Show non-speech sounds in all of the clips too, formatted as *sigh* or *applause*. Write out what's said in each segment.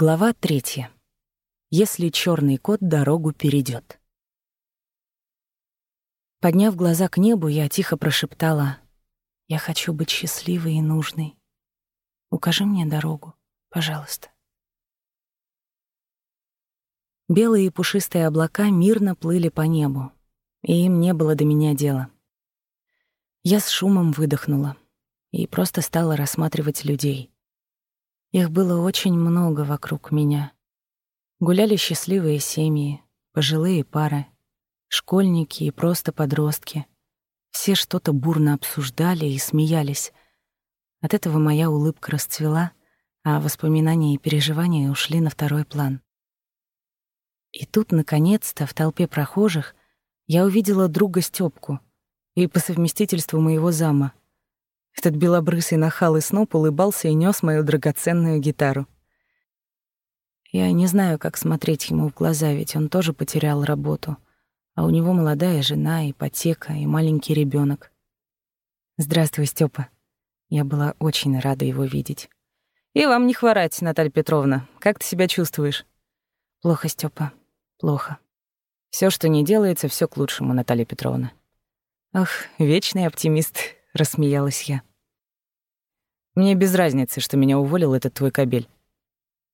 Глава третья. Если черный кот дорогу перейдет. Подняв глаза к небу, я тихо прошептала: "Я хочу быть счастливой и нужной. Укажи мне дорогу, пожалуйста". Белые и пушистые облака мирно плыли по небу, и им не было до меня дела. Я с шумом выдохнула и просто стала рассматривать людей. Их было очень много вокруг меня. Гуляли счастливые семьи, пожилые пары, школьники и просто подростки. Все что-то бурно обсуждали и смеялись. От этого моя улыбка расцвела, а воспоминания и переживания ушли на второй план. И тут, наконец-то, в толпе прохожих я увидела друга Стёпку и по совместительству моего зама — этот белобрысый нахал и сноп улыбался и нёс мою драгоценную гитару. Я не знаю, как смотреть ему в глаза, ведь он тоже потерял работу, а у него молодая жена, ипотека и маленький ребёнок. Здравствуй, Стёпа. Я была очень рада его видеть. И вам не хворать, Наталья Петровна. Как ты себя чувствуешь? Плохо, Стёпа. Плохо. Всё, что не делается, всё к лучшему, Наталья Петровна. Ах, вечный оптимист, *laughs* рассмеялась я. Мне без разницы, что меня уволил этот твой кабель.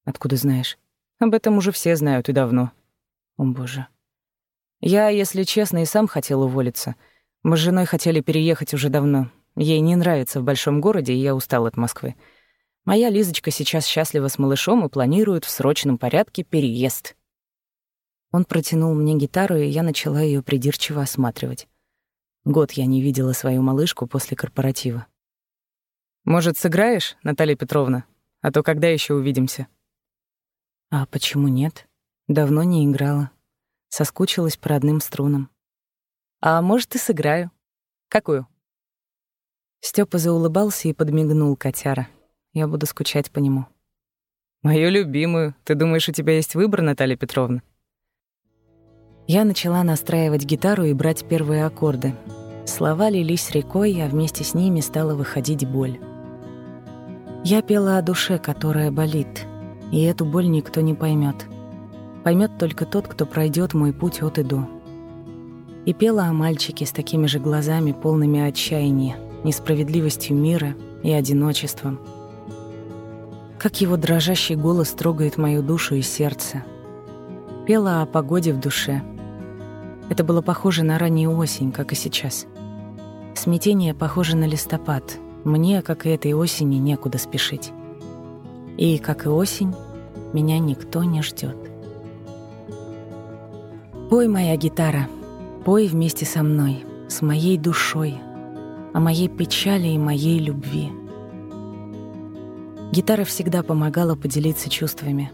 Откуда знаешь? Об этом уже все знают и давно. О, боже. Я, если честно, и сам хотел уволиться. Мы с женой хотели переехать уже давно. Ей не нравится в большом городе, и я устал от Москвы. Моя Лизочка сейчас счастлива с малышом и планирует в срочном порядке переезд. Он протянул мне гитару, и я начала ее придирчиво осматривать. Год я не видела свою малышку после корпоратива. Может, сыграешь, Наталья Петровна? А то когда еще увидимся? А почему нет? Давно не играла. Соскучилась по родным струнам. А может, и сыграю. Какую? Степа заулыбался и подмигнул котяра. Я буду скучать по нему. Мою любимую. Ты думаешь, у тебя есть выбор, Наталья Петровна? Я начала настраивать гитару и брать первые аккорды. Слова лились рекой, а вместе с ними стала выходить боль. Я пела о душе, которая болит, и эту боль никто не поймет. Поймет только тот, кто пройдет мой путь от и до. И пела о мальчике с такими же глазами, полными отчаяния, несправедливостью мира и одиночеством. Как его дрожащий голос трогает мою душу и сердце. Пела о погоде в душе. Это было похоже на раннюю осень, как и сейчас. Смятение похоже на листопад — мне, как и этой осени, некуда спешить. И, как и осень, меня никто не ждет. Пой, моя гитара, пой вместе со мной, с моей душой, о моей печали и моей любви. Гитара всегда помогала поделиться чувствами,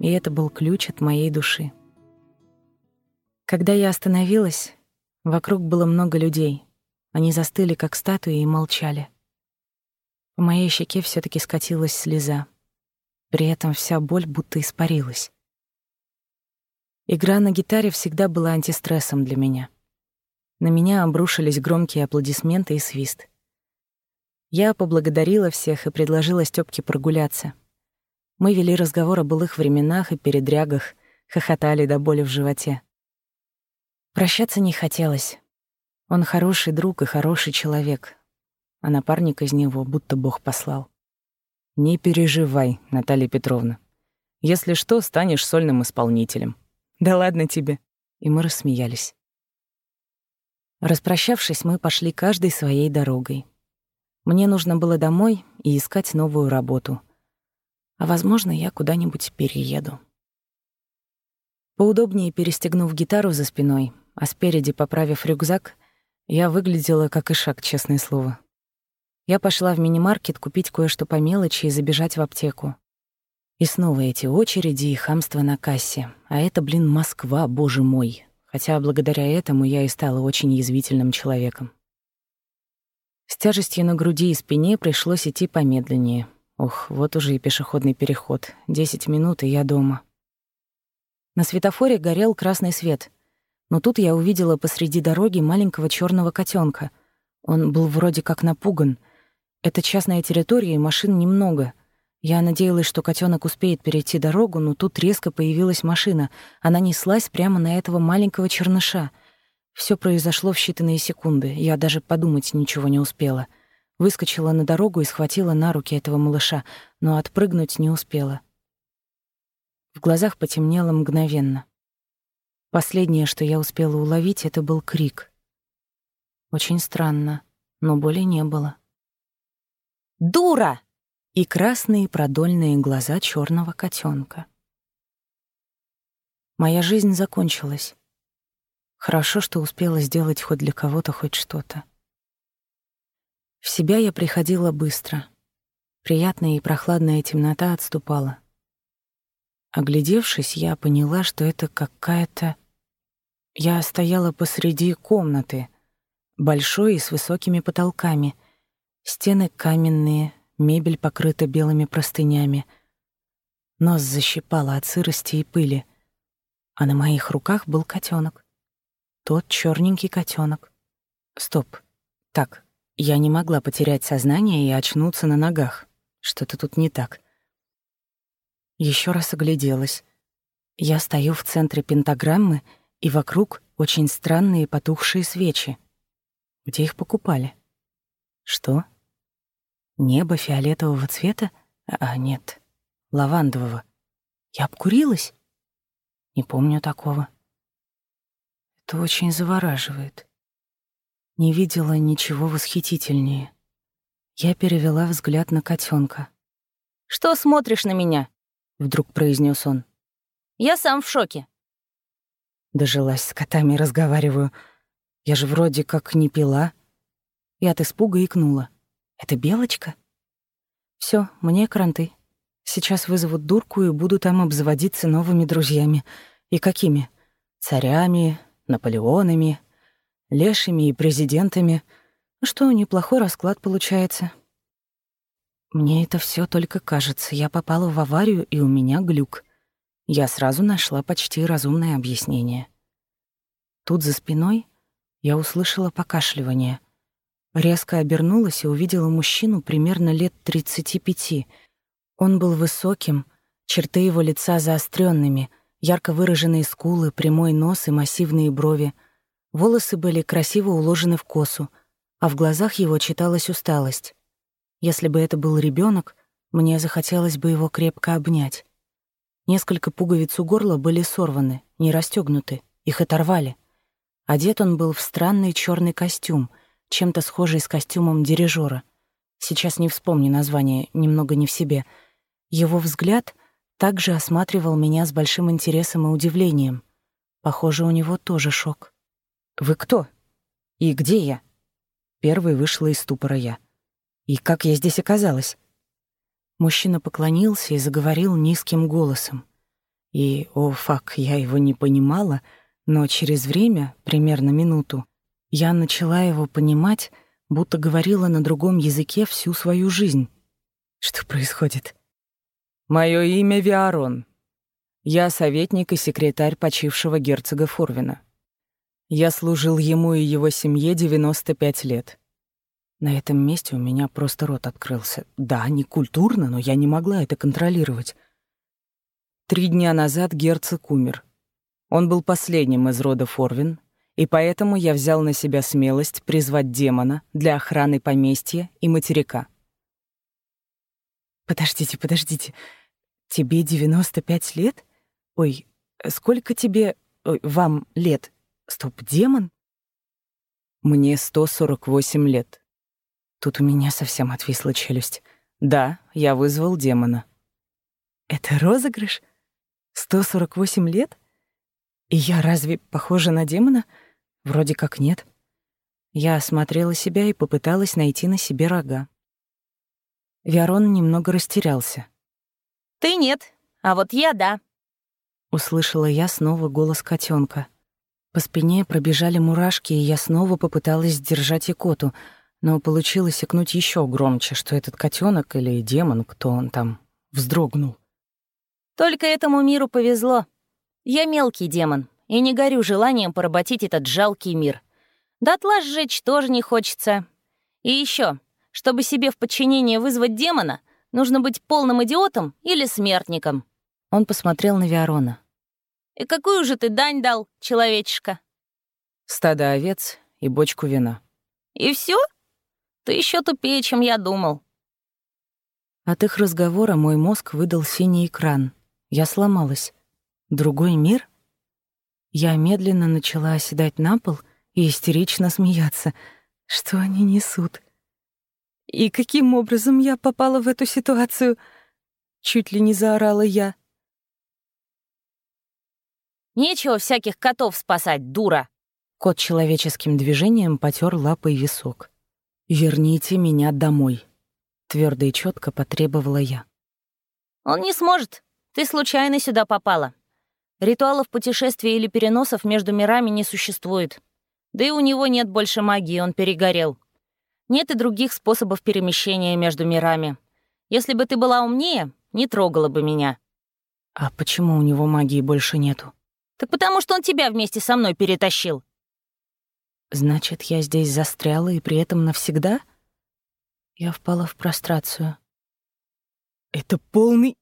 и это был ключ от моей души. Когда я остановилась, вокруг было много людей. Они застыли, как статуи, и молчали. По моей щеке все таки скатилась слеза. При этом вся боль будто испарилась. Игра на гитаре всегда была антистрессом для меня. На меня обрушились громкие аплодисменты и свист. Я поблагодарила всех и предложила Стёпке прогуляться. Мы вели разговор о былых временах и передрягах, хохотали до боли в животе. Прощаться не хотелось. Он хороший друг и хороший человек, а напарник из него будто Бог послал. «Не переживай, Наталья Петровна. Если что, станешь сольным исполнителем». «Да ладно тебе». И мы рассмеялись. Распрощавшись, мы пошли каждой своей дорогой. Мне нужно было домой и искать новую работу. А, возможно, я куда-нибудь перееду. Поудобнее перестегнув гитару за спиной, а спереди поправив рюкзак, я выглядела как ишак, честное слово. Я пошла в мини-маркет купить кое-что по мелочи и забежать в аптеку. И снова эти очереди и хамство на кассе. А это, блин, Москва, боже мой. Хотя благодаря этому я и стала очень язвительным человеком. С тяжестью на груди и спине пришлось идти помедленнее. Ох, вот уже и пешеходный переход. Десять минут, и я дома. На светофоре горел красный свет. Но тут я увидела посреди дороги маленького черного котенка. Он был вроде как напуган — это частная территория, и машин немного. Я надеялась, что котенок успеет перейти дорогу, но тут резко появилась машина. Она неслась прямо на этого маленького черныша. Все произошло в считанные секунды. Я даже подумать ничего не успела. Выскочила на дорогу и схватила на руки этого малыша, но отпрыгнуть не успела. В глазах потемнело мгновенно. Последнее, что я успела уловить, это был крик. Очень странно, но боли не было. «Дура!» и красные продольные глаза черного котенка. Моя жизнь закончилась. Хорошо, что успела сделать хоть для кого-то хоть что-то. В себя я приходила быстро. Приятная и прохладная темнота отступала. Оглядевшись, я поняла, что это какая-то... Я стояла посреди комнаты, большой и с высокими потолками. Стены каменные, мебель покрыта белыми простынями. Нос защипало от сырости и пыли. А на моих руках был котенок. Тот черненький котенок. Стоп. Так, я не могла потерять сознание и очнуться на ногах. Что-то тут не так. Еще раз огляделась. Я стою в центре пентаграммы, и вокруг очень странные потухшие свечи. Где их покупали? Что? Небо фиолетового цвета? А, нет, лавандового. Я обкурилась? Не помню такого. Это очень завораживает. Не видела ничего восхитительнее. Я перевела взгляд на котенка. «Что смотришь на меня?» — вдруг произнес он. «Я сам в шоке». Дожилась с котами, разговариваю. Я же вроде как не пила. И от испуга икнула. Это Белочка? Все, мне кранты. Сейчас вызовут дурку и буду там обзаводиться новыми друзьями. И какими? Царями, Наполеонами, лешими и президентами. Что, неплохой расклад получается. Мне это все только кажется. Я попала в аварию, и у меня глюк. Я сразу нашла почти разумное объяснение. Тут за спиной я услышала покашливание — Резко обернулась и увидела мужчину примерно лет 35. Он был высоким, черты его лица заостренными, ярко выраженные скулы, прямой нос и массивные брови. Волосы были красиво уложены в косу, а в глазах его читалась усталость. Если бы это был ребенок, мне захотелось бы его крепко обнять. Несколько пуговиц у горла были сорваны, не расстегнуты, их оторвали. Одет он был в странный черный костюм — чем-то схожий с костюмом дирижера. Сейчас не вспомню название, немного не в себе. Его взгляд также осматривал меня с большим интересом и удивлением. Похоже, у него тоже шок. «Вы кто? И где я?» Первый вышла из ступора я. «И как я здесь оказалась?» Мужчина поклонился и заговорил низким голосом. И, о, фак, я его не понимала, но через время, примерно минуту, я начала его понимать, будто говорила на другом языке всю свою жизнь. Что происходит? Мое имя Виарон. Я советник и секретарь почившего герцога Фурвина. Я служил ему и его семье 95 лет. На этом месте у меня просто рот открылся. Да, не культурно, но я не могла это контролировать. Три дня назад герцог умер. Он был последним из рода Форвин, и поэтому я взял на себя смелость призвать демона для охраны поместья и материка. «Подождите, подождите. Тебе 95 лет? Ой, сколько тебе... Ой, вам лет? Стоп, демон?» «Мне 148 лет». Тут у меня совсем отвисла челюсть. «Да, я вызвал демона». «Это розыгрыш? 148 лет? И я разве похожа на демона?» Вроде как нет. Я осмотрела себя и попыталась найти на себе рога. Виарон немного растерялся. «Ты нет, а вот я — да», — услышала я снова голос котенка. По спине пробежали мурашки, и я снова попыталась сдержать икоту, но получилось икнуть еще громче, что этот котенок или демон, кто он там, вздрогнул. «Только этому миру повезло. Я мелкий демон, и не горю желанием поработить этот жалкий мир. Дотла сжечь тоже не хочется. И еще, чтобы себе в подчинение вызвать демона, Нужно быть полным идиотом или смертником. Он посмотрел на Виарона. И какую же ты дань дал, человечишка? Стадо овец и бочку вина. И все? Ты еще тупее, чем я думал. От их разговора мой мозг выдал синий экран. Я сломалась. Другой мир? Я медленно начала оседать на пол и истерично смеяться. Что они несут? И каким образом я попала в эту ситуацию? Чуть ли не заорала я. Нечего всяких котов спасать, дура. Кот человеческим движением потер лапой висок. «Верните меня домой», — твердо и четко потребовала я. «Он не сможет. Ты случайно сюда попала. Ритуалов путешествия или переносов между мирами не существует. Да и у него нет больше магии, он перегорел. Нет и других способов перемещения между мирами. Если бы ты была умнее, не трогала бы меня». «А почему у него магии больше нету?» «Так потому что он тебя вместе со мной перетащил». «Значит, я здесь застряла и при этом навсегда?» Я впала в прострацию. «Это полный...»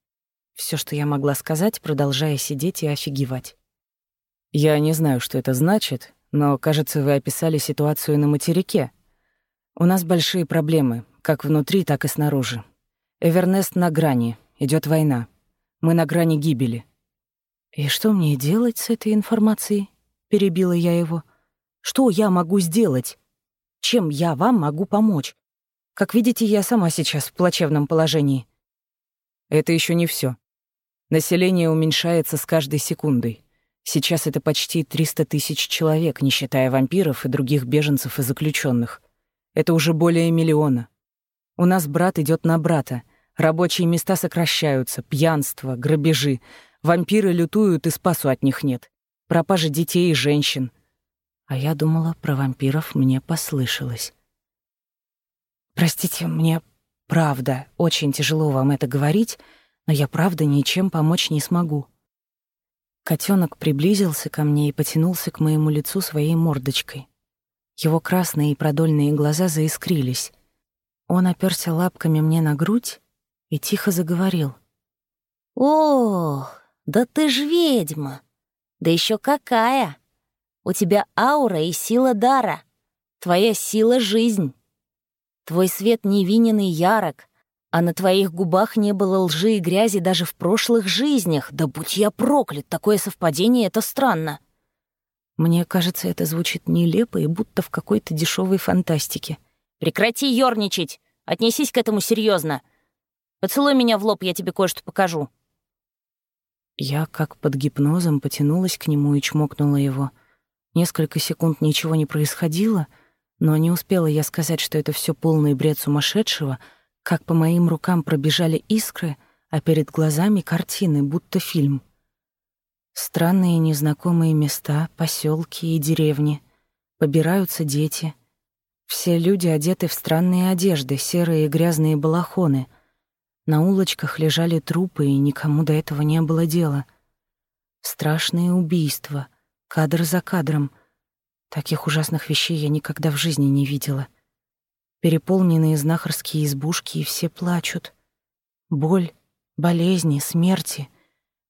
Все, что я могла сказать, продолжая сидеть и офигевать. «Я не знаю, что это значит, но, кажется, вы описали ситуацию на материке. У нас большие проблемы, как внутри, так и снаружи. Эвернест на грани, идет война. Мы на грани гибели. «И что мне делать с этой информацией?» — перебила я его. «Что я могу сделать? Чем я вам могу помочь? Как видите, я сама сейчас в плачевном положении». Это еще не все. Население уменьшается с каждой секундой. Сейчас это почти 300 тысяч человек, не считая вампиров и других беженцев и заключенных. Это уже более миллиона. У нас брат идет на брата. Рабочие места сокращаются, пьянство, грабежи — Вампиры лютуют, и спасу от них нет. Пропажа детей и женщин. А я думала, про вампиров мне послышалось. Простите, мне правда очень тяжело вам это говорить, но я правда ничем помочь не смогу. Котенок приблизился ко мне и потянулся к моему лицу своей мордочкой. Его красные и продольные глаза заискрились. Он оперся лапками мне на грудь и тихо заговорил. «Ох, «Да ты ж ведьма! Да еще какая! У тебя аура и сила дара. Твоя сила — жизнь. Твой свет невинен и ярок, а на твоих губах не было лжи и грязи даже в прошлых жизнях. Да будь я проклят, такое совпадение — это странно». Мне кажется, это звучит нелепо и будто в какой-то дешевой фантастике. «Прекрати ёрничать! Отнесись к этому серьезно. Поцелуй меня в лоб, я тебе кое-что покажу». Я, как под гипнозом, потянулась к нему и чмокнула его. Несколько секунд ничего не происходило, но не успела я сказать, что это все полный бред сумасшедшего, как по моим рукам пробежали искры, а перед глазами картины, будто фильм. Странные незнакомые места, поселки и деревни. Побираются дети. Все люди одеты в странные одежды, серые и грязные балахоны — на улочках лежали трупы, и никому до этого не было дела. Страшные убийства, кадр за кадром. Таких ужасных вещей я никогда в жизни не видела. Переполненные знахарские избушки, и все плачут. Боль, болезни, смерти,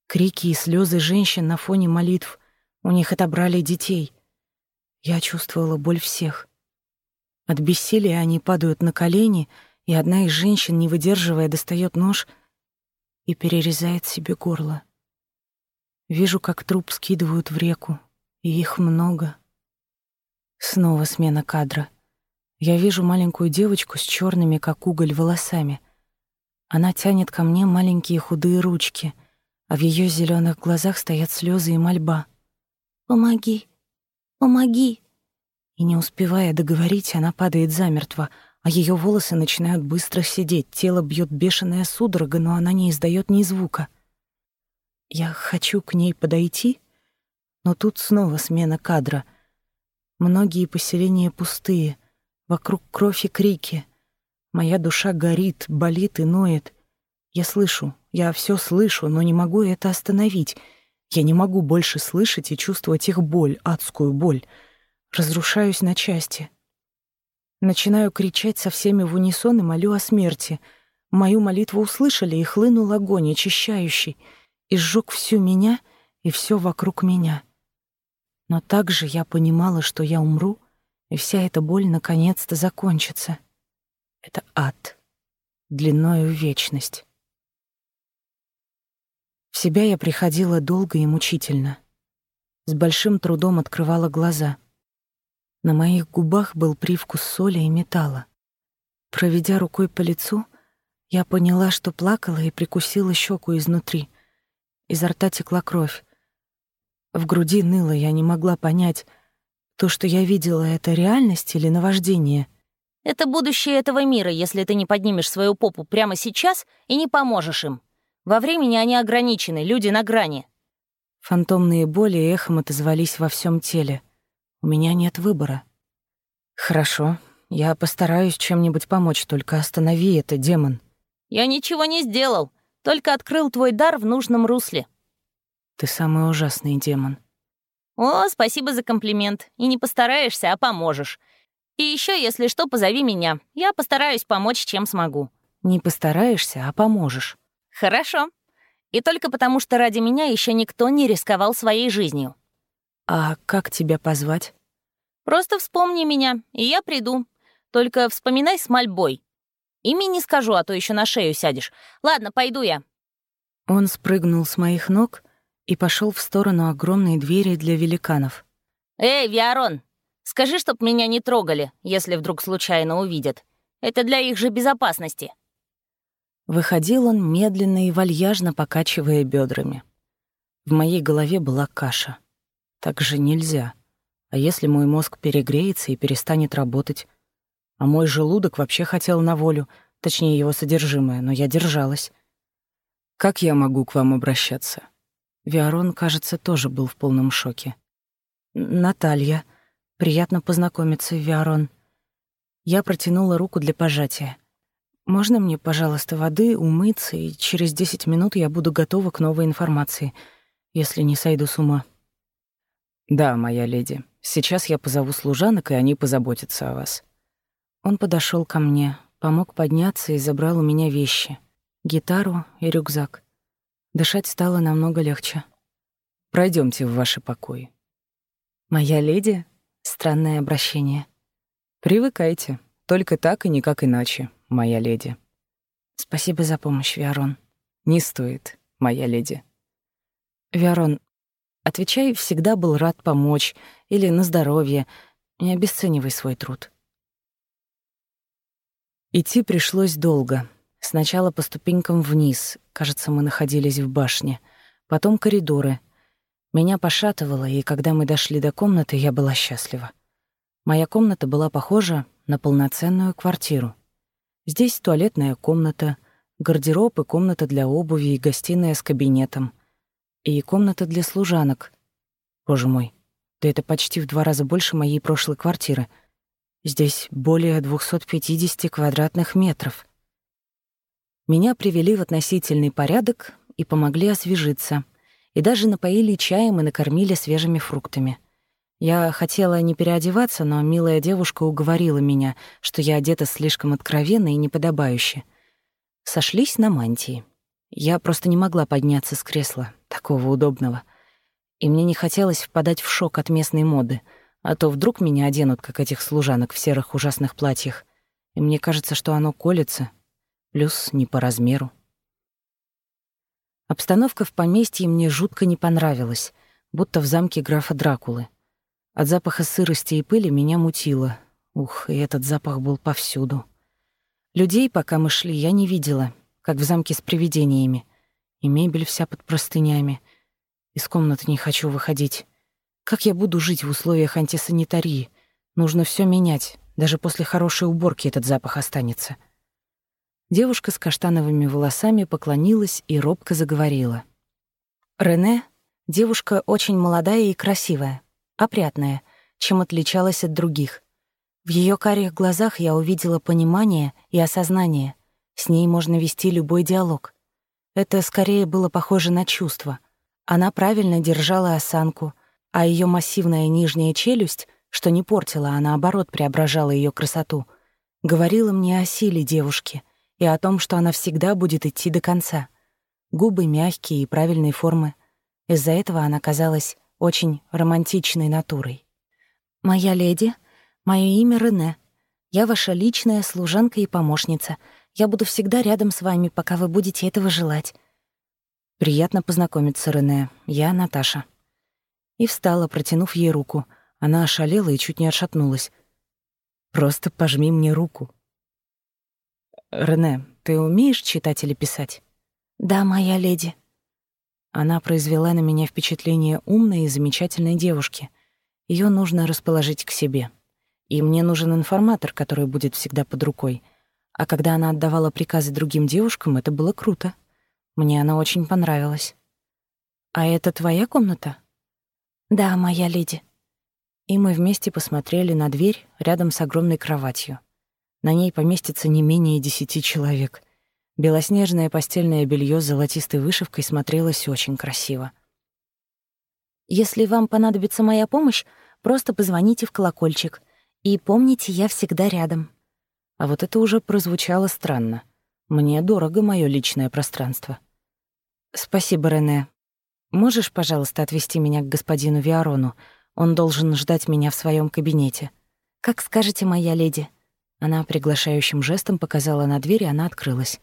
крики и слезы женщин на фоне молитв. У них отобрали детей. Я чувствовала боль всех. От бессилия они падают на колени — и одна из женщин, не выдерживая, достает нож и перерезает себе горло. Вижу, как труп скидывают в реку, и их много. Снова смена кадра. Я вижу маленькую девочку с черными, как уголь, волосами. Она тянет ко мне маленькие худые ручки, а в ее зеленых глазах стоят слезы и мольба. «Помоги! Помоги!» И не успевая договорить, она падает замертво — а ее волосы начинают быстро сидеть, тело бьет бешеная судорога, но она не издает ни звука. Я хочу к ней подойти, но тут снова смена кадра. Многие поселения пустые, вокруг кровь и крики. Моя душа горит, болит и ноет. Я слышу, я все слышу, но не могу это остановить. Я не могу больше слышать и чувствовать их боль, адскую боль. Разрушаюсь на части. Начинаю кричать со всеми в унисон и молю о смерти. Мою молитву услышали, и хлынул огонь очищающий, и сжег всю меня и все вокруг меня. Но также я понимала, что я умру, и вся эта боль наконец-то закончится. Это ад, длиною в вечность. В себя я приходила долго и мучительно. С большим трудом открывала глаза. На моих губах был привкус соли и металла. Проведя рукой по лицу, я поняла, что плакала и прикусила щеку изнутри. Изо рта текла кровь. В груди ныло, я не могла понять, то, что я видела, это реальность или наваждение. Это будущее этого мира, если ты не поднимешь свою попу прямо сейчас и не поможешь им. Во времени они ограничены, люди на грани. Фантомные боли эхом отозвались во всем теле. У меня нет выбора. Хорошо, я постараюсь чем-нибудь помочь, только останови это, демон. Я ничего не сделал, только открыл твой дар в нужном русле. Ты самый ужасный демон. О, спасибо за комплимент. И не постараешься, а поможешь. И еще, если что, позови меня. Я постараюсь помочь, чем смогу. Не постараешься, а поможешь. Хорошо. И только потому, что ради меня еще никто не рисковал своей жизнью. А как тебя позвать? Просто вспомни меня, и я приду. Только вспоминай с мольбой. Имя не скажу, а то еще на шею сядешь. Ладно, пойду я». Он спрыгнул с моих ног и пошел в сторону огромной двери для великанов. «Эй, Виарон, скажи, чтоб меня не трогали, если вдруг случайно увидят. Это для их же безопасности». Выходил он медленно и вальяжно, покачивая бедрами. В моей голове была каша. Так же нельзя. А если мой мозг перегреется и перестанет работать, а мой желудок вообще хотел на волю, точнее его содержимое, но я держалась. «Как я могу к вам обращаться?» Виарон, кажется, тоже был в полном шоке. «Наталья. Приятно познакомиться, Виарон». Я протянула руку для пожатия. «Можно мне, пожалуйста, воды, умыться, и через десять минут я буду готова к новой информации, если не сойду с ума?» «Да, моя леди. Сейчас я позову служанок, и они позаботятся о вас». Он подошел ко мне, помог подняться и забрал у меня вещи — гитару и рюкзак. Дышать стало намного легче. Пройдемте в ваши покои. «Моя леди?» — странное обращение. «Привыкайте. Только так и никак иначе, моя леди». «Спасибо за помощь, Виарон». «Не стоит, моя леди». «Виарон, отвечай, всегда был рад помочь. Или на здоровье. Не обесценивай свой труд». Идти пришлось долго. Сначала по ступенькам вниз, кажется, мы находились в башне, потом коридоры. Меня пошатывало, и когда мы дошли до комнаты, я была счастлива. Моя комната была похожа на полноценную квартиру. Здесь туалетная комната, гардероб и комната для обуви и гостиная с кабинетом. И комната для служанок. Боже мой, да это почти в два раза больше моей прошлой квартиры — Здесь более 250 квадратных метров. Меня привели в относительный порядок и помогли освежиться. И даже напоили чаем и накормили свежими фруктами. Я хотела не переодеваться, но милая девушка уговорила меня, что я одета слишком откровенно и неподобающе. Сошлись на мантии. Я просто не могла подняться с кресла, такого удобного. И мне не хотелось впадать в шок от местной моды — а то вдруг меня оденут, как этих служанок в серых ужасных платьях. И мне кажется, что оно колется. Плюс не по размеру. Обстановка в поместье мне жутко не понравилась, будто в замке графа Дракулы. От запаха сырости и пыли меня мутило. Ух, и этот запах был повсюду. Людей, пока мы шли, я не видела, как в замке с привидениями. И мебель вся под простынями. Из комнаты не хочу выходить. Как я буду жить в условиях антисанитарии? Нужно все менять. Даже после хорошей уборки этот запах останется. Девушка с каштановыми волосами поклонилась и робко заговорила. Рене — девушка очень молодая и красивая, опрятная, чем отличалась от других. В ее карих глазах я увидела понимание и осознание. С ней можно вести любой диалог. Это скорее было похоже на чувство. Она правильно держала осанку, а ее массивная нижняя челюсть, что не портила, а наоборот преображала ее красоту, говорила мне о силе девушки и о том, что она всегда будет идти до конца. Губы мягкие и правильной формы. Из-за этого она казалась очень романтичной натурой. «Моя леди, мое имя Рене. Я ваша личная служанка и помощница. Я буду всегда рядом с вами, пока вы будете этого желать». «Приятно познакомиться, Рене. Я Наташа». И встала, протянув ей руку. Она ошалела и чуть не отшатнулась. «Просто пожми мне руку». «Рене, ты умеешь читать или писать?» «Да, моя леди». Она произвела на меня впечатление умной и замечательной девушки. Ее нужно расположить к себе. И мне нужен информатор, который будет всегда под рукой. А когда она отдавала приказы другим девушкам, это было круто. Мне она очень понравилась. «А это твоя комната?» «Да, моя леди». И мы вместе посмотрели на дверь рядом с огромной кроватью. На ней поместится не менее десяти человек. Белоснежное постельное белье с золотистой вышивкой смотрелось очень красиво. «Если вам понадобится моя помощь, просто позвоните в колокольчик. И помните, я всегда рядом». А вот это уже прозвучало странно. Мне дорого мое личное пространство. Спасибо, Рене. Можешь, пожалуйста, отвезти меня к господину Виарону? Он должен ждать меня в своем кабинете. Как скажете, моя леди. Она приглашающим жестом показала на дверь, и она открылась.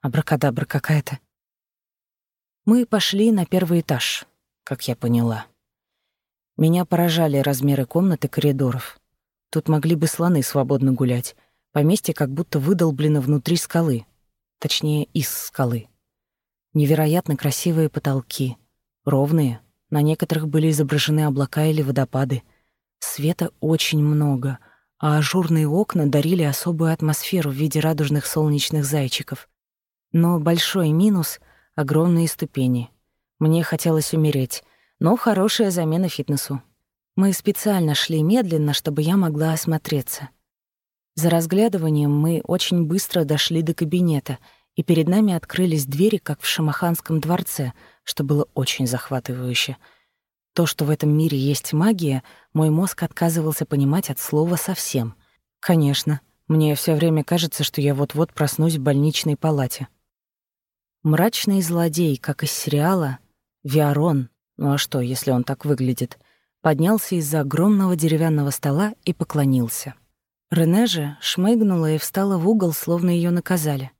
Абракадабра какая-то. Мы пошли на первый этаж, как я поняла. Меня поражали размеры комнат и коридоров. Тут могли бы слоны свободно гулять. Поместье как будто выдолблено внутри скалы точнее, из скалы. Невероятно красивые потолки, ровные, на некоторых были изображены облака или водопады. Света очень много, а ажурные окна дарили особую атмосферу в виде радужных солнечных зайчиков. Но большой минус — огромные ступени. Мне хотелось умереть, но хорошая замена фитнесу. Мы специально шли медленно, чтобы я могла осмотреться — за разглядыванием мы очень быстро дошли до кабинета, и перед нами открылись двери, как в Шамаханском дворце, что было очень захватывающе. То, что в этом мире есть магия, мой мозг отказывался понимать от слова совсем. Конечно, мне все время кажется, что я вот-вот проснусь в больничной палате. Мрачный злодей, как из сериала, Виарон, ну а что, если он так выглядит, поднялся из-за огромного деревянного стола и поклонился. Рене же шмыгнула и встала в угол, словно ее наказали.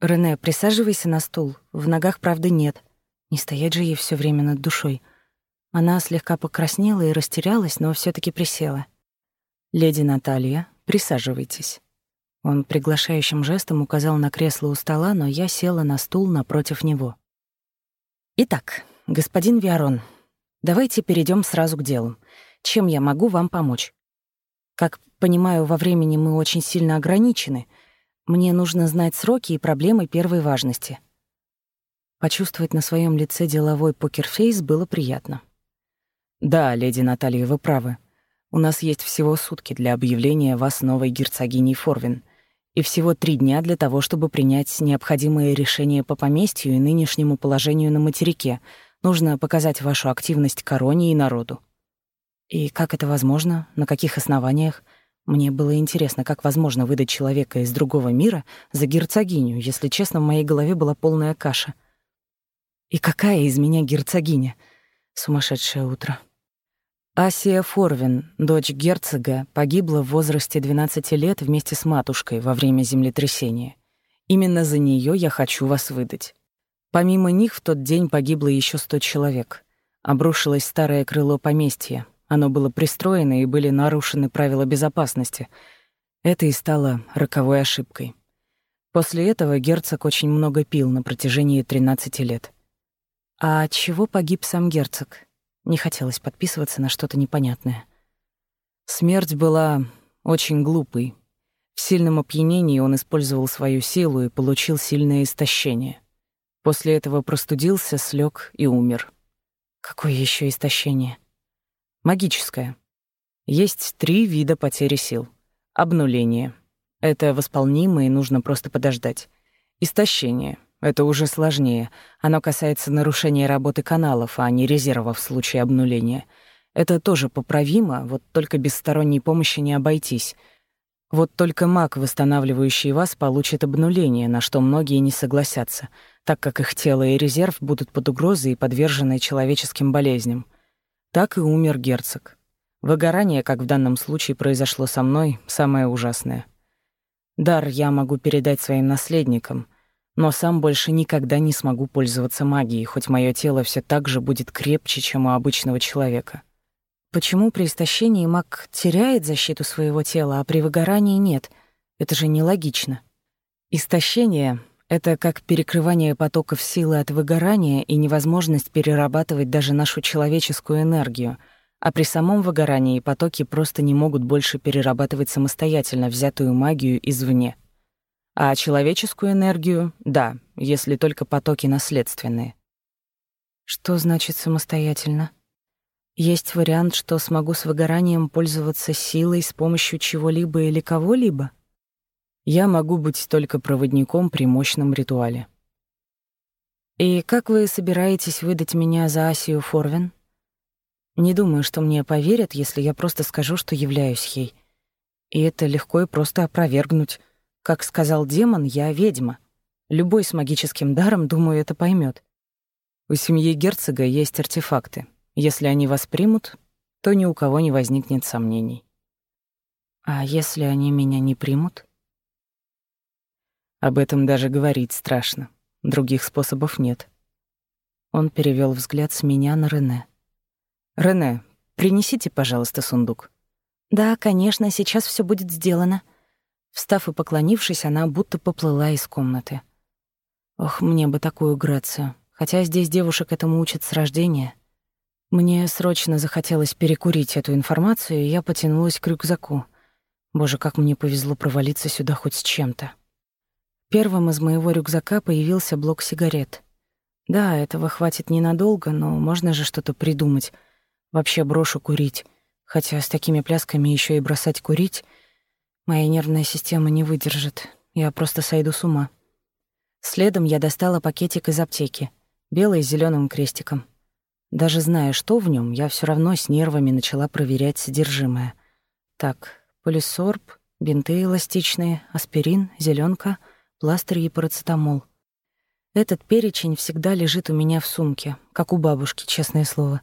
«Рене, присаживайся на стул. В ногах, правда, нет. Не стоять же ей все время над душой». Она слегка покраснела и растерялась, но все таки присела. «Леди Наталья, присаживайтесь». Он приглашающим жестом указал на кресло у стола, но я села на стул напротив него. «Итак, господин Виарон, давайте перейдем сразу к делу. Чем я могу вам помочь?» Как понимаю, во времени мы очень сильно ограничены. Мне нужно знать сроки и проблемы первой важности. Почувствовать на своем лице деловой покерфейс было приятно. Да, леди Наталья, вы правы. У нас есть всего сутки для объявления вас новой герцогиней Форвин и всего три дня для того, чтобы принять необходимые решения по поместью и нынешнему положению на материке. Нужно показать вашу активность короне и народу. И как это возможно? На каких основаниях? Мне было интересно, как возможно выдать человека из другого мира за герцогиню, если честно, в моей голове была полная каша. И какая из меня герцогиня? Сумасшедшее утро. Асия Форвин, дочь герцога, погибла в возрасте 12 лет вместе с матушкой во время землетрясения. Именно за нее я хочу вас выдать. Помимо них в тот день погибло еще 100 человек. Обрушилось старое крыло поместья, оно было пристроено и были нарушены правила безопасности. Это и стало роковой ошибкой. После этого герцог очень много пил на протяжении 13 лет. А от чего погиб сам герцог? Не хотелось подписываться на что-то непонятное. Смерть была очень глупой. В сильном опьянении он использовал свою силу и получил сильное истощение. После этого простудился, слег и умер. Какое еще истощение? Магическое. Есть три вида потери сил. Обнуление. Это восполнимо и нужно просто подождать. Истощение. Это уже сложнее. Оно касается нарушения работы каналов, а не резервов в случае обнуления. Это тоже поправимо, вот только без сторонней помощи не обойтись. Вот только маг, восстанавливающий вас, получит обнуление, на что многие не согласятся, так как их тело и резерв будут под угрозой и подвержены человеческим болезням. Так и умер герцог. Выгорание, как в данном случае произошло со мной, самое ужасное. Дар я могу передать своим наследникам, но сам больше никогда не смогу пользоваться магией, хоть мое тело все так же будет крепче, чем у обычного человека. Почему при истощении маг теряет защиту своего тела, а при выгорании нет? Это же нелогично. Истощение — это как перекрывание потоков силы от выгорания и невозможность перерабатывать даже нашу человеческую энергию, а при самом выгорании потоки просто не могут больше перерабатывать самостоятельно взятую магию извне. А человеческую энергию — да, если только потоки наследственные. Что значит самостоятельно? Есть вариант, что смогу с выгоранием пользоваться силой с помощью чего-либо или кого-либо? Я могу быть только проводником при мощном ритуале. И как вы собираетесь выдать меня за Асию Форвин? Не думаю, что мне поверят, если я просто скажу, что являюсь ей. И это легко и просто опровергнуть. Как сказал демон, я ведьма. Любой с магическим даром, думаю, это поймет. У семьи герцога есть артефакты. Если они вас примут, то ни у кого не возникнет сомнений. А если они меня не примут? Об этом даже говорить страшно. Других способов нет. Он перевел взгляд с меня на Рене. «Рене, принесите, пожалуйста, сундук». «Да, конечно, сейчас все будет сделано». Встав и поклонившись, она будто поплыла из комнаты. Ох, мне бы такую грацию. Хотя здесь девушек этому учат с рождения. Мне срочно захотелось перекурить эту информацию, и я потянулась к рюкзаку. Боже, как мне повезло провалиться сюда хоть с чем-то. Первым из моего рюкзака появился блок сигарет. Да, этого хватит ненадолго, но можно же что-то придумать. Вообще брошу курить. Хотя с такими плясками еще и бросать курить моя нервная система не выдержит. Я просто сойду с ума. Следом я достала пакетик из аптеки, белый с зеленым крестиком. Даже зная, что в нем, я все равно с нервами начала проверять содержимое. Так, полисорб, бинты эластичные, аспирин, зеленка, пластырь и парацетамол. Этот перечень всегда лежит у меня в сумке, как у бабушки, честное слово.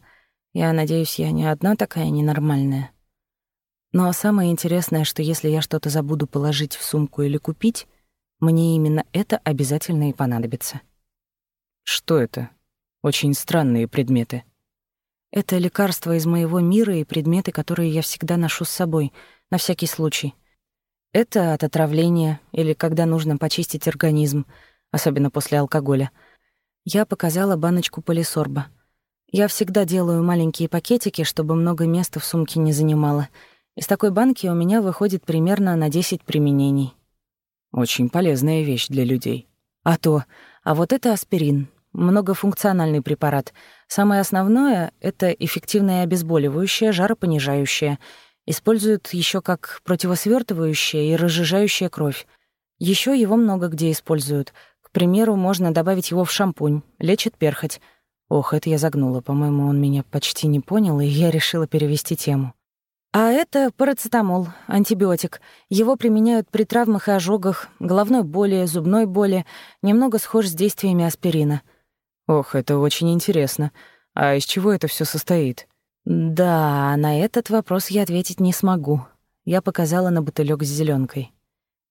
Я надеюсь, я не одна такая ненормальная. Но самое интересное, что если я что-то забуду положить в сумку или купить, мне именно это обязательно и понадобится. Что это? Очень странные предметы. Это лекарства из моего мира и предметы, которые я всегда ношу с собой, на всякий случай. Это от отравления или когда нужно почистить организм, особенно после алкоголя. Я показала баночку полисорба. Я всегда делаю маленькие пакетики, чтобы много места в сумке не занимало. Из такой банки у меня выходит примерно на 10 применений. Очень полезная вещь для людей. А то. А вот это аспирин многофункциональный препарат. Самое основное — это эффективное обезболивающее, жаропонижающее. Используют еще как противосвертывающее и разжижающее кровь. Еще его много где используют. К примеру, можно добавить его в шампунь. Лечит перхоть. Ох, это я загнула. По-моему, он меня почти не понял, и я решила перевести тему. А это парацетамол, антибиотик. Его применяют при травмах и ожогах, головной боли, зубной боли, немного схож с действиями аспирина — Ох, это очень интересно. А из чего это все состоит? Да, на этот вопрос я ответить не смогу. Я показала на бутылек с зеленкой.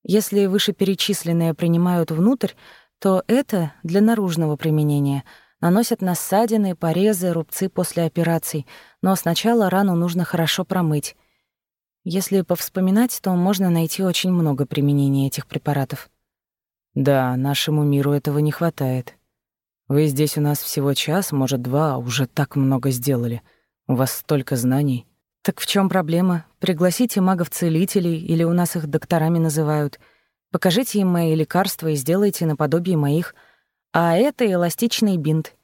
Если вышеперечисленные принимают внутрь, то это для наружного применения. Наносят на ссадины, порезы, рубцы после операций, но сначала рану нужно хорошо промыть. Если повспоминать, то можно найти очень много применений этих препаратов. Да, нашему миру этого не хватает. Вы здесь у нас всего час, может, два, а уже так много сделали. У вас столько знаний. Так в чем проблема? Пригласите магов-целителей, или у нас их докторами называют. Покажите им мои лекарства и сделайте наподобие моих. А это эластичный бинт.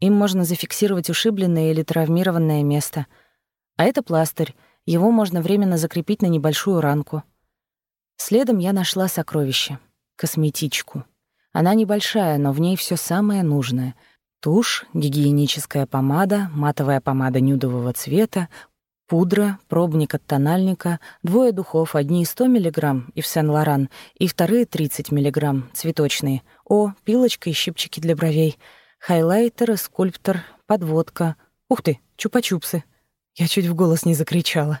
Им можно зафиксировать ушибленное или травмированное место. А это пластырь. Его можно временно закрепить на небольшую ранку. Следом я нашла сокровище — косметичку — она небольшая, но в ней все самое нужное. Тушь, гигиеническая помада, матовая помада нюдового цвета, Пудра, пробник от тональника, двое духов, одни 100 мг и в Сен-Лоран, и вторые 30 мг, цветочные. О, пилочка и щипчики для бровей. Хайлайтер, скульптор, подводка. Ух ты, чупа-чупсы. Я чуть в голос не закричала.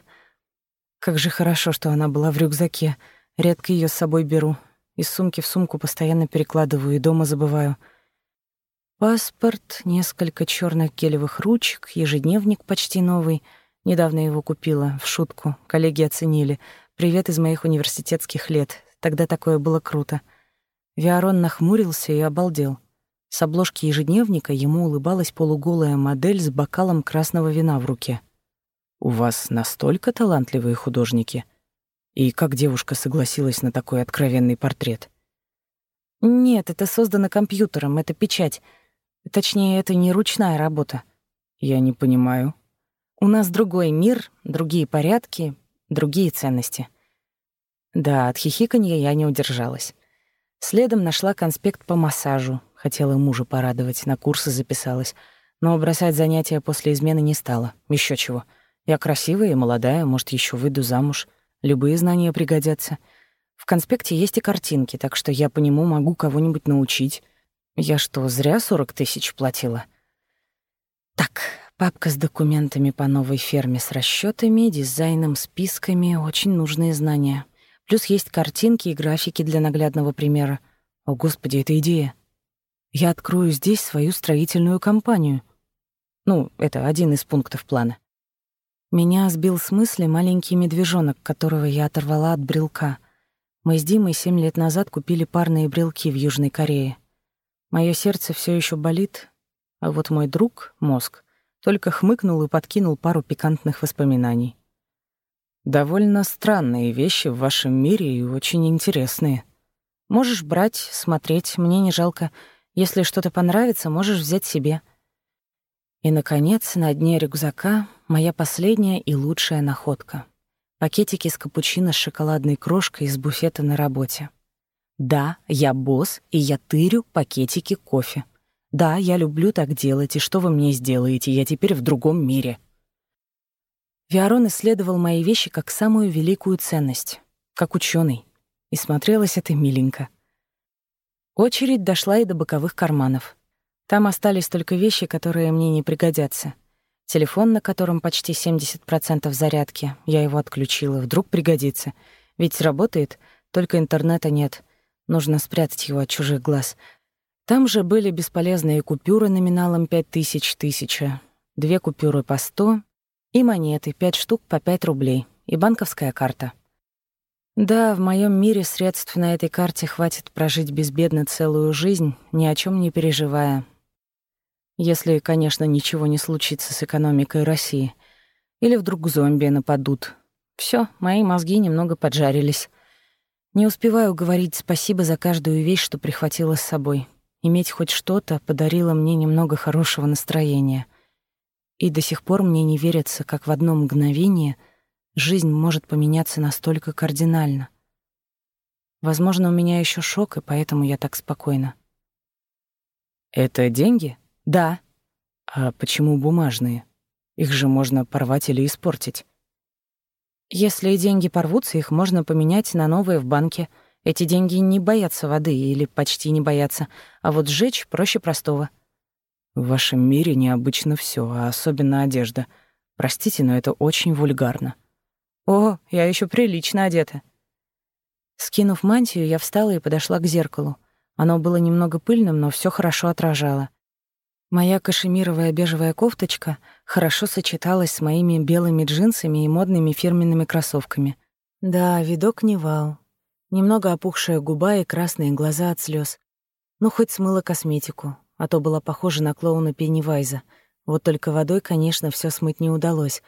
Как же хорошо, что она была в рюкзаке. Редко ее с собой беру. Из сумки в сумку постоянно перекладываю и дома забываю. Паспорт, несколько черных гелевых ручек, ежедневник почти новый. Недавно его купила, в шутку. Коллеги оценили. Привет из моих университетских лет. Тогда такое было круто. Виарон нахмурился и обалдел. С обложки ежедневника ему улыбалась полуголая модель с бокалом красного вина в руке. «У вас настолько талантливые художники?» И как девушка согласилась на такой откровенный портрет? «Нет, это создано компьютером, это печать. Точнее, это не ручная работа». «Я не понимаю». «У нас другой мир, другие порядки, другие ценности». Да, от хихиканья я не удержалась. Следом нашла конспект по массажу. Хотела мужа порадовать, на курсы записалась. Но бросать занятия после измены не стала. Еще чего. Я красивая и молодая, может, еще выйду замуж. Любые знания пригодятся. В конспекте есть и картинки, так что я по нему могу кого-нибудь научить. Я что, зря сорок тысяч платила? Так, папка с документами по новой ферме с расчетами, дизайном, списками, очень нужные знания. Плюс есть картинки и графики для наглядного примера. О, Господи, это идея. Я открою здесь свою строительную компанию. Ну, это один из пунктов плана. Меня сбил с мысли маленький медвежонок, которого я оторвала от брелка. Мы с Димой семь лет назад купили парные брелки в Южной Корее. Мое сердце все еще болит, а вот мой друг, мозг, только хмыкнул и подкинул пару пикантных воспоминаний. Довольно странные вещи в вашем мире и очень интересные. Можешь брать, смотреть, мне не жалко. Если что-то понравится, можешь взять себе. И, наконец, на дне рюкзака моя последняя и лучшая находка. Пакетики с капучино с шоколадной крошкой из буфета на работе. Да, я босс, и я тырю пакетики кофе. Да, я люблю так делать, и что вы мне сделаете, я теперь в другом мире. Виарон исследовал мои вещи как самую великую ценность, как ученый, и смотрелось это миленько. Очередь дошла и до боковых карманов. Там остались только вещи, которые мне не пригодятся. Телефон, на котором почти 70% зарядки, я его отключила, вдруг пригодится. Ведь работает, только интернета нет. Нужно спрятать его от чужих глаз. Там же были бесполезные купюры номиналом 5000 тысяча, две купюры по 100 и монеты, пять штук по пять рублей. И банковская карта. Да, в моем мире средств на этой карте хватит прожить безбедно целую жизнь, ни о чем не переживая. Если, конечно, ничего не случится с экономикой России. Или вдруг зомби нападут. Все, мои мозги немного поджарились. Не успеваю говорить спасибо за каждую вещь, что прихватила с собой. Иметь хоть что-то подарило мне немного хорошего настроения. И до сих пор мне не верится, как в одно мгновение жизнь может поменяться настолько кардинально. Возможно, у меня еще шок, и поэтому я так спокойна. «Это деньги?» «Да». «А почему бумажные? Их же можно порвать или испортить». «Если деньги порвутся, их можно поменять на новые в банке. Эти деньги не боятся воды или почти не боятся, а вот сжечь проще простого». В вашем мире необычно все, а особенно одежда. Простите, но это очень вульгарно. О, я еще прилично одета. Скинув мантию, я встала и подошла к зеркалу. Оно было немного пыльным, но все хорошо отражало. Моя кашемировая бежевая кофточка хорошо сочеталась с моими белыми джинсами и модными фирменными кроссовками. Да, видок не вау. Немного опухшая губа и красные глаза от слез. Ну, хоть смыла косметику а то была похожа на клоуна Пеннивайза. Вот только водой, конечно, все смыть не удалось.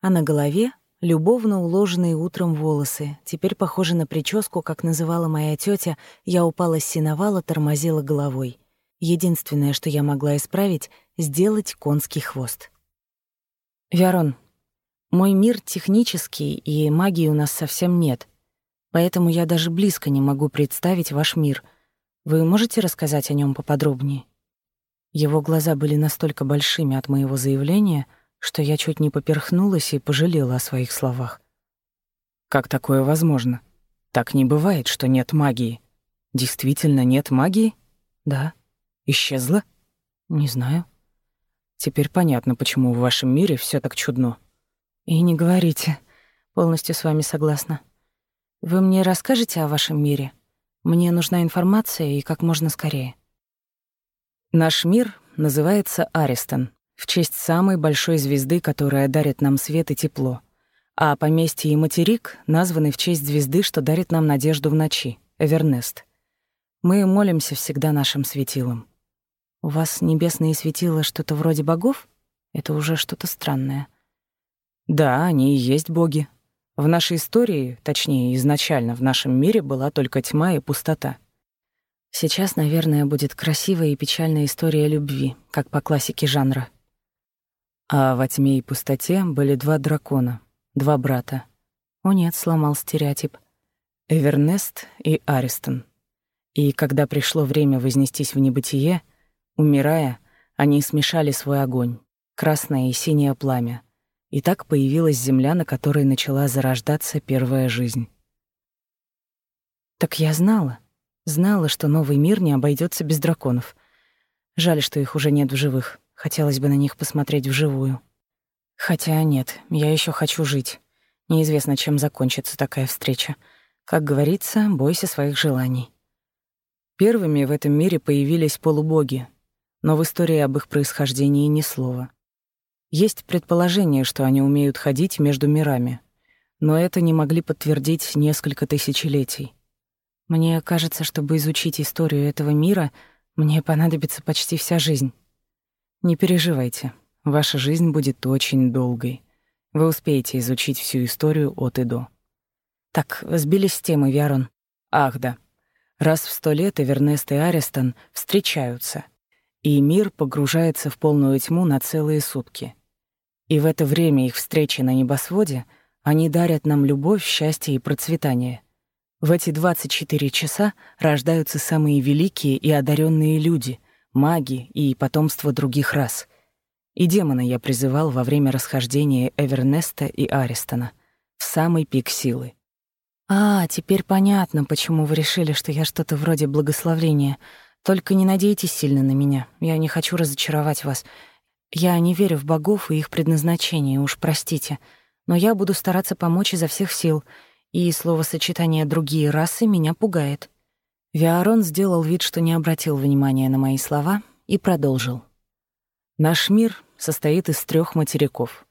А на голове — любовно уложенные утром волосы. Теперь похожи на прическу, как называла моя тетя, я упала с сеновала, тормозила головой. Единственное, что я могла исправить — сделать конский хвост. «Виарон, мой мир технический, и магии у нас совсем нет. Поэтому я даже близко не могу представить ваш мир. Вы можете рассказать о нем поподробнее?» Его глаза были настолько большими от моего заявления, что я чуть не поперхнулась и пожалела о своих словах. Как такое возможно? Так не бывает, что нет магии. Действительно нет магии? Да. Исчезла? Не знаю. Теперь понятно, почему в вашем мире все так чудно. И не говорите. Полностью с вами согласна. Вы мне расскажете о вашем мире? Мне нужна информация и как можно скорее. Наш мир называется Аристон, в честь самой большой звезды, которая дарит нам свет и тепло. А поместье и материк названы в честь звезды, что дарит нам надежду в ночи — Эвернест. Мы молимся всегда нашим светилам. У вас небесные светила что-то вроде богов? Это уже что-то странное. Да, они и есть боги. В нашей истории, точнее, изначально в нашем мире была только тьма и пустота. Сейчас, наверное, будет красивая и печальная история любви, как по классике жанра. А во тьме и пустоте были два дракона, два брата. О нет, сломал стереотип. Эвернест и Аристон. И когда пришло время вознестись в небытие, умирая, они смешали свой огонь, красное и синее пламя. И так появилась земля, на которой начала зарождаться первая жизнь. Так я знала. Знала, что новый мир не обойдется без драконов. Жаль, что их уже нет в живых. Хотелось бы на них посмотреть вживую. Хотя нет, я еще хочу жить. Неизвестно, чем закончится такая встреча. Как говорится, бойся своих желаний. Первыми в этом мире появились полубоги, но в истории об их происхождении ни слова. Есть предположение, что они умеют ходить между мирами, но это не могли подтвердить несколько тысячелетий. Мне кажется, чтобы изучить историю этого мира, мне понадобится почти вся жизнь. Не переживайте, ваша жизнь будет очень долгой. Вы успеете изучить всю историю от и до. Так, сбились с темы, Виарон. Ах, да. Раз в сто лет Эвернест и Аристон встречаются, и мир погружается в полную тьму на целые сутки. И в это время их встречи на небосводе они дарят нам любовь, счастье и процветание. В эти 24 часа рождаются самые великие и одаренные люди, маги и потомство других рас. И демона я призывал во время расхождения Эвернеста и Аристона в самый пик силы. «А, теперь понятно, почему вы решили, что я что-то вроде благословления. Только не надейтесь сильно на меня. Я не хочу разочаровать вас. Я не верю в богов и их предназначение, уж простите. Но я буду стараться помочь изо всех сил. И словосочетание «другие расы» меня пугает». Виарон сделал вид, что не обратил внимания на мои слова, и продолжил. «Наш мир состоит из трех материков.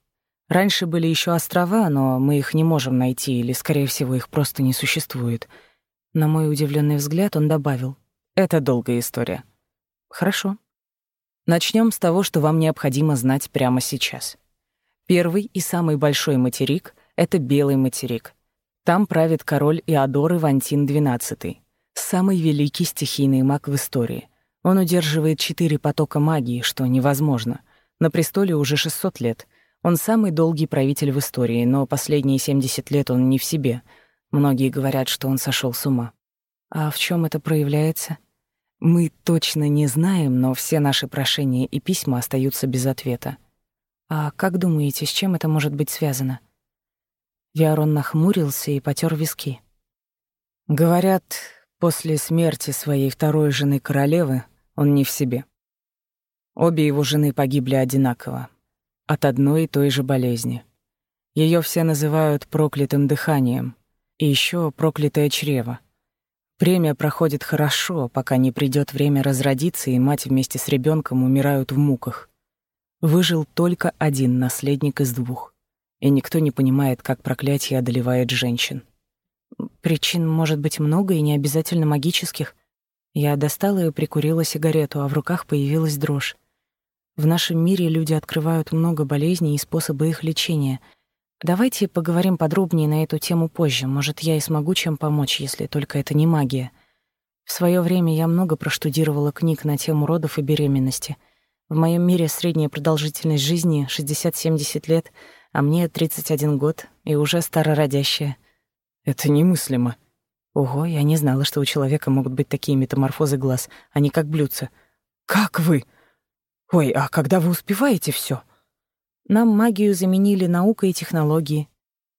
Раньше были еще острова, но мы их не можем найти, или, скорее всего, их просто не существует. На мой удивленный взгляд он добавил. Это долгая история. Хорошо. Начнем с того, что вам необходимо знать прямо сейчас. Первый и самый большой материк — это Белый материк. Там правит король Иодор Ивантин XII, самый великий стихийный маг в истории. Он удерживает четыре потока магии, что невозможно. На престоле уже 600 лет — он самый долгий правитель в истории, но последние 70 лет он не в себе. Многие говорят, что он сошел с ума. А в чем это проявляется? Мы точно не знаем, но все наши прошения и письма остаются без ответа. А как думаете, с чем это может быть связано? Виарон нахмурился и потер виски. Говорят, после смерти своей второй жены королевы он не в себе. Обе его жены погибли одинаково, от одной и той же болезни. Ее все называют проклятым дыханием, и еще проклятое чрево. Время проходит хорошо, пока не придет время разродиться, и мать вместе с ребенком умирают в муках. Выжил только один наследник из двух, и никто не понимает, как проклятие одолевает женщин. Причин может быть много и не обязательно магических. Я достала и прикурила сигарету, а в руках появилась дрожь. В нашем мире люди открывают много болезней и способы их лечения. Давайте поговорим подробнее на эту тему позже. Может, я и смогу чем помочь, если только это не магия. В свое время я много проштудировала книг на тему родов и беременности. В моем мире средняя продолжительность жизни 60-70 лет, а мне 31 год и уже старородящая. Это немыслимо. Ого, я не знала, что у человека могут быть такие метаморфозы глаз, они как блюдца. Как вы? Ой, а когда вы успеваете все? Нам магию заменили наука и технологии.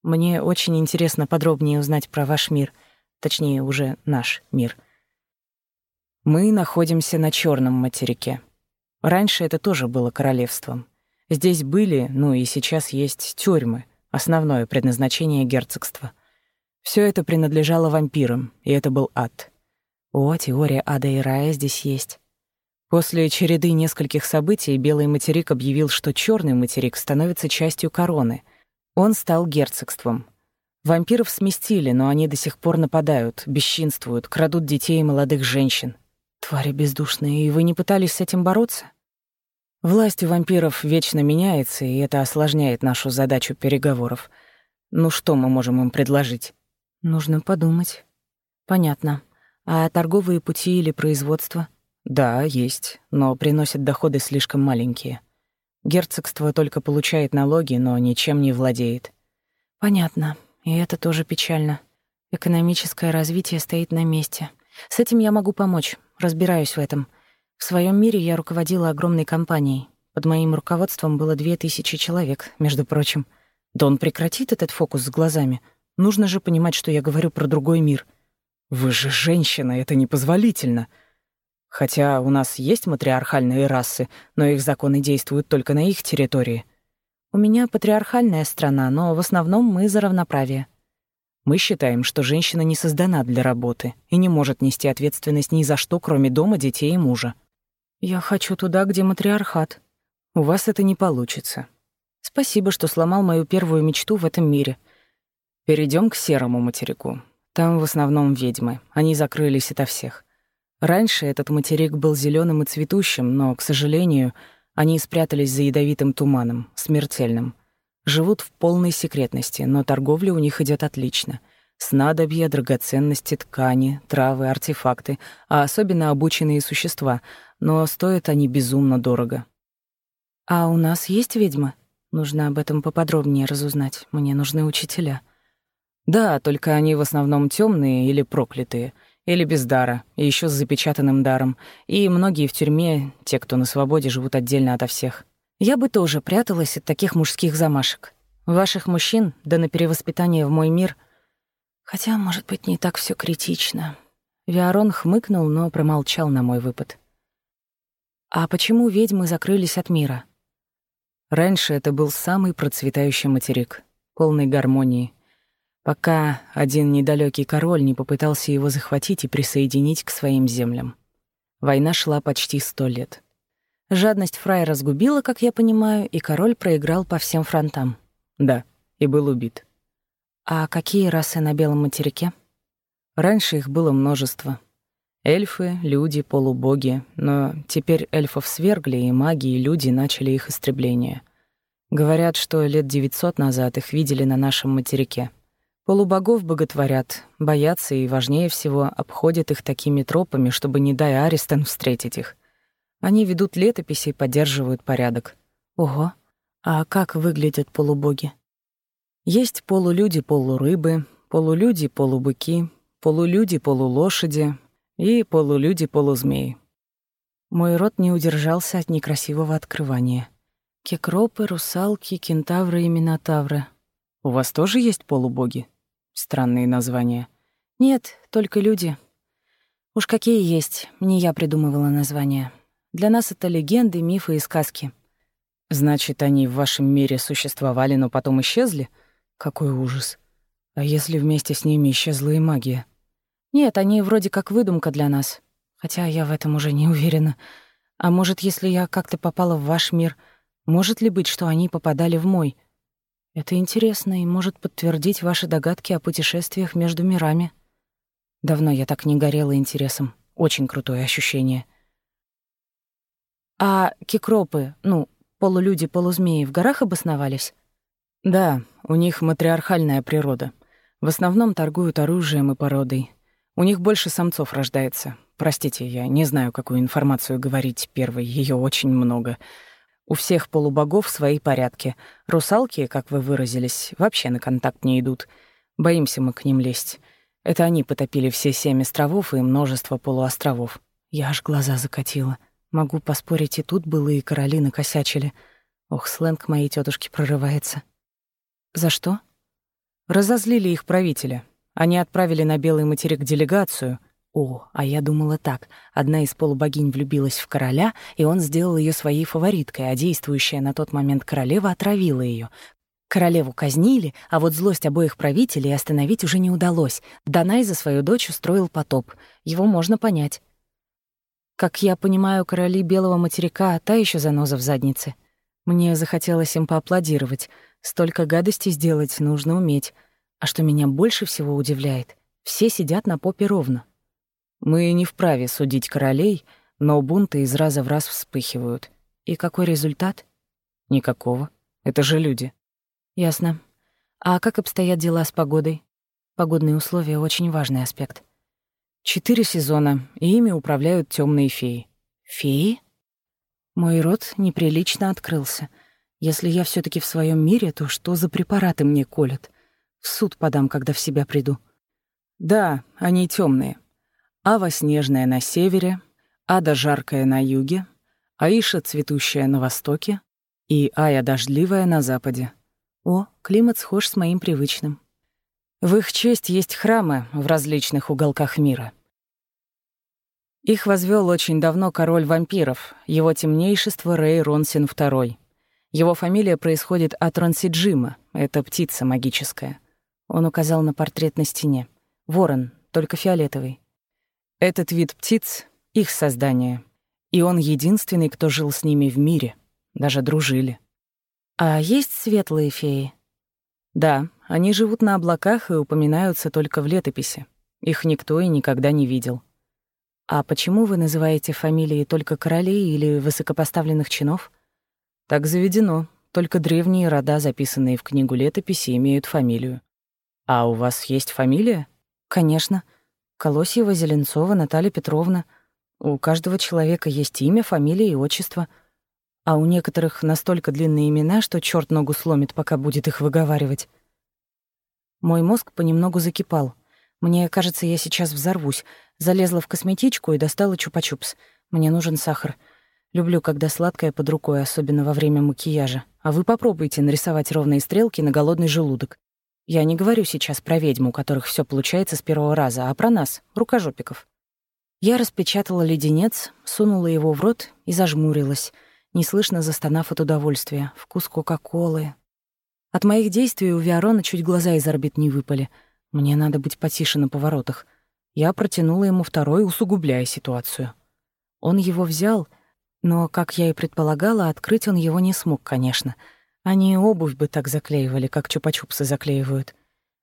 Мне очень интересно подробнее узнать про ваш мир, точнее, уже наш мир. Мы находимся на Черном материке. Раньше это тоже было королевством. Здесь были, ну и сейчас есть тюрьмы, основное предназначение герцогства. Все это принадлежало вампирам, и это был ад. О, теория ада и рая здесь есть. После череды нескольких событий Белый материк объявил, что Черный материк становится частью короны. Он стал герцогством. Вампиров сместили, но они до сих пор нападают, бесчинствуют, крадут детей и молодых женщин. Твари бездушные, и вы не пытались с этим бороться? Власть у вампиров вечно меняется, и это осложняет нашу задачу переговоров. Ну что мы можем им предложить? Нужно подумать. Понятно. А торговые пути или производство? Да, есть, но приносят доходы слишком маленькие. Герцогство только получает налоги, но ничем не владеет. Понятно. И это тоже печально. Экономическое развитие стоит на месте. С этим я могу помочь, разбираюсь в этом. В своем мире я руководила огромной компанией. Под моим руководством было две тысячи человек, между прочим. Да он прекратит этот фокус с глазами. Нужно же понимать, что я говорю про другой мир. Вы же женщина, это непозволительно. Хотя у нас есть матриархальные расы, но их законы действуют только на их территории. У меня патриархальная страна, но в основном мы за равноправие. Мы считаем, что женщина не создана для работы и не может нести ответственность ни за что, кроме дома, детей и мужа. Я хочу туда, где матриархат. У вас это не получится. Спасибо, что сломал мою первую мечту в этом мире. Перейдем к серому материку. Там в основном ведьмы. Они закрылись ото всех. Раньше этот материк был зеленым и цветущим, но, к сожалению, они спрятались за ядовитым туманом, смертельным — Живут в полной секретности, но торговля у них идет отлично. Снадобья, драгоценности, ткани, травы, артефакты, а особенно обученные существа, но стоят они безумно дорого. «А у нас есть ведьмы? Нужно об этом поподробнее разузнать. Мне нужны учителя». «Да, только они в основном темные или проклятые, или без дара, и еще с запечатанным даром, и многие в тюрьме, те, кто на свободе, живут отдельно ото всех». Я бы тоже пряталась от таких мужских замашек. Ваших мужчин, да на перевоспитание в мой мир. Хотя, может быть, не так все критично. Виарон хмыкнул, но промолчал на мой выпад. А почему ведьмы закрылись от мира? Раньше это был самый процветающий материк, полный гармонии, пока один недалекий король не попытался его захватить и присоединить к своим землям. Война шла почти сто лет. Жадность Фрай разгубила, как я понимаю, и король проиграл по всем фронтам. Да, и был убит. А какие расы на Белом материке? Раньше их было множество. Эльфы, люди, полубоги, но теперь эльфов свергли, и маги, и люди начали их истребление. Говорят, что лет 900 назад их видели на нашем материке. Полубогов боготворят, боятся и, важнее всего, обходят их такими тропами, чтобы, не дай Аристен, встретить их — они ведут летописи и поддерживают порядок. Ого. А как выглядят полубоги? Есть полулюди-полурыбы, полулюди-полубыки, полулюди-полулошади и полулюди-полузмеи. Мой рот не удержался от некрасивого открывания. Кекропы, русалки, кентавры и минотавры. У вас тоже есть полубоги? Странные названия. Нет, только люди. Уж какие есть, не я придумывала названия. Для нас это легенды, мифы и сказки. Значит, они в вашем мире существовали, но потом исчезли? Какой ужас. А если вместе с ними исчезла и магия? Нет, они вроде как выдумка для нас. Хотя я в этом уже не уверена. А может, если я как-то попала в ваш мир, может ли быть, что они попадали в мой? Это интересно и может подтвердить ваши догадки о путешествиях между мирами. Давно я так не горела интересом. Очень крутое ощущение — а кикропы, ну, полулюди-полузмеи в горах обосновались? Да, у них матриархальная природа. В основном торгуют оружием и породой. У них больше самцов рождается. Простите, я не знаю, какую информацию говорить первой, ее очень много. У всех полубогов свои порядки. Русалки, как вы выразились, вообще на контакт не идут. Боимся мы к ним лезть. Это они потопили все семь островов и множество полуостровов. Я аж глаза закатила. Могу поспорить, и тут былые короли накосячили. Ох, сленг моей тетушки прорывается. За что? Разозлили их правителя. Они отправили на Белый материк делегацию. О, а я думала так. Одна из полубогинь влюбилась в короля, и он сделал ее своей фавориткой, а действующая на тот момент королева отравила ее. Королеву казнили, а вот злость обоих правителей остановить уже не удалось. Данай за свою дочь устроил потоп. Его можно понять. Как я понимаю, короли Белого материка — та еще заноза в заднице. Мне захотелось им поаплодировать. Столько гадостей сделать нужно уметь. А что меня больше всего удивляет, все сидят на попе ровно. Мы не вправе судить королей, но бунты из раза в раз вспыхивают. И какой результат? Никакого. Это же люди. Ясно. А как обстоят дела с погодой? Погодные условия — очень важный аспект. Четыре сезона, и ими управляют темные феи. Феи? Мой рот неприлично открылся. Если я все таки в своем мире, то что за препараты мне колят? В суд подам, когда в себя приду. Да, они темные. Ава снежная на севере, Ада жаркая на юге, Аиша цветущая на востоке и Ая дождливая на западе. О, климат схож с моим привычным. В их честь есть храмы в различных уголках мира. Их возвел очень давно король вампиров, его темнейшество Рэй Ронсин II. Его фамилия происходит от Ронсиджима, это птица магическая. Он указал на портрет на стене. Ворон, только фиолетовый. Этот вид птиц — их создание. И он единственный, кто жил с ними в мире. Даже дружили. А есть светлые феи? Да, они живут на облаках и упоминаются только в летописи. Их никто и никогда не видел. А почему вы называете фамилии только королей или высокопоставленных чинов? Так заведено. Только древние рода, записанные в книгу летописи, имеют фамилию. А у вас есть фамилия? Конечно. Колосьева, Зеленцова, Наталья Петровна. У каждого человека есть имя, фамилия и отчество — а у некоторых настолько длинные имена, что черт ногу сломит, пока будет их выговаривать. Мой мозг понемногу закипал. Мне кажется, я сейчас взорвусь. Залезла в косметичку и достала чупа-чупс. Мне нужен сахар. Люблю, когда сладкое под рукой, особенно во время макияжа. А вы попробуйте нарисовать ровные стрелки на голодный желудок. Я не говорю сейчас про ведьму, у которых все получается с первого раза, а про нас, рукожопиков. Я распечатала леденец, сунула его в рот и зажмурилась — неслышно застонав от удовольствия. Вкус Кока-Колы. От моих действий у Виарона чуть глаза из орбит не выпали. Мне надо быть потише на поворотах. Я протянула ему второй, усугубляя ситуацию. Он его взял, но, как я и предполагала, открыть он его не смог, конечно. Они обувь бы так заклеивали, как чупа-чупсы заклеивают.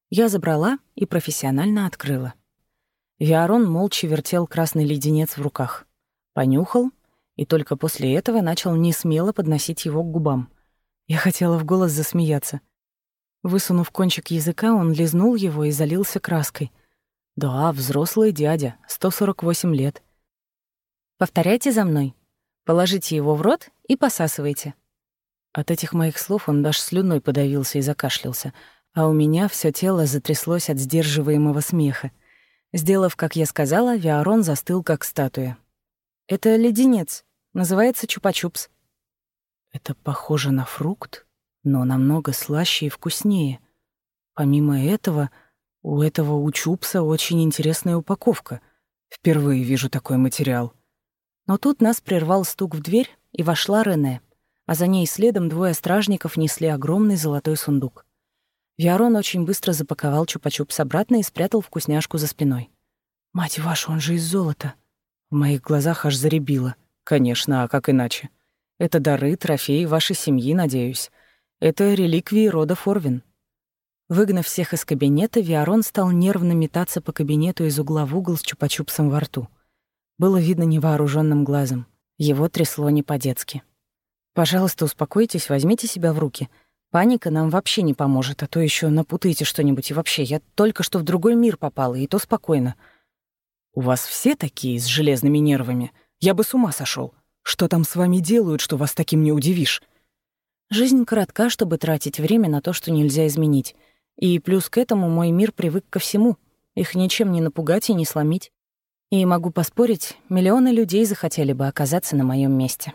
Я забрала и профессионально открыла. Виарон молча вертел красный леденец в руках. Понюхал и только после этого начал несмело подносить его к губам. Я хотела в голос засмеяться. Высунув кончик языка, он лизнул его и залился краской. Да, взрослый дядя, 148 лет. Повторяйте за мной. Положите его в рот и посасывайте. От этих моих слов он даже слюной подавился и закашлялся, а у меня все тело затряслось от сдерживаемого смеха. Сделав, как я сказала, Виарон застыл, как статуя. Это леденец. Называется чупа-чупс. Это похоже на фрукт, но намного слаще и вкуснее. Помимо этого, у этого у чупса очень интересная упаковка. Впервые вижу такой материал. Но тут нас прервал стук в дверь, и вошла Рене, а за ней следом двое стражников несли огромный золотой сундук. Виарон очень быстро запаковал чупа-чупс обратно и спрятал вкусняшку за спиной. «Мать вашу, он же из золота!» В моих глазах аж заребило. Конечно, а как иначе? Это дары, трофеи вашей семьи, надеюсь. Это реликвии рода Форвин. Выгнав всех из кабинета, Виарон стал нервно метаться по кабинету из угла в угол с чупа-чупсом во рту. Было видно невооруженным глазом. Его трясло не по-детски. «Пожалуйста, успокойтесь, возьмите себя в руки. Паника нам вообще не поможет, а то еще напутаете что-нибудь. И вообще, я только что в другой мир попала, и то спокойно. «У вас все такие с железными нервами? Я бы с ума сошел. Что там с вами делают, что вас таким не удивишь?» Жизнь коротка, чтобы тратить время на то, что нельзя изменить. И плюс к этому мой мир привык ко всему. Их ничем не напугать и не сломить. И могу поспорить, миллионы людей захотели бы оказаться на моем месте.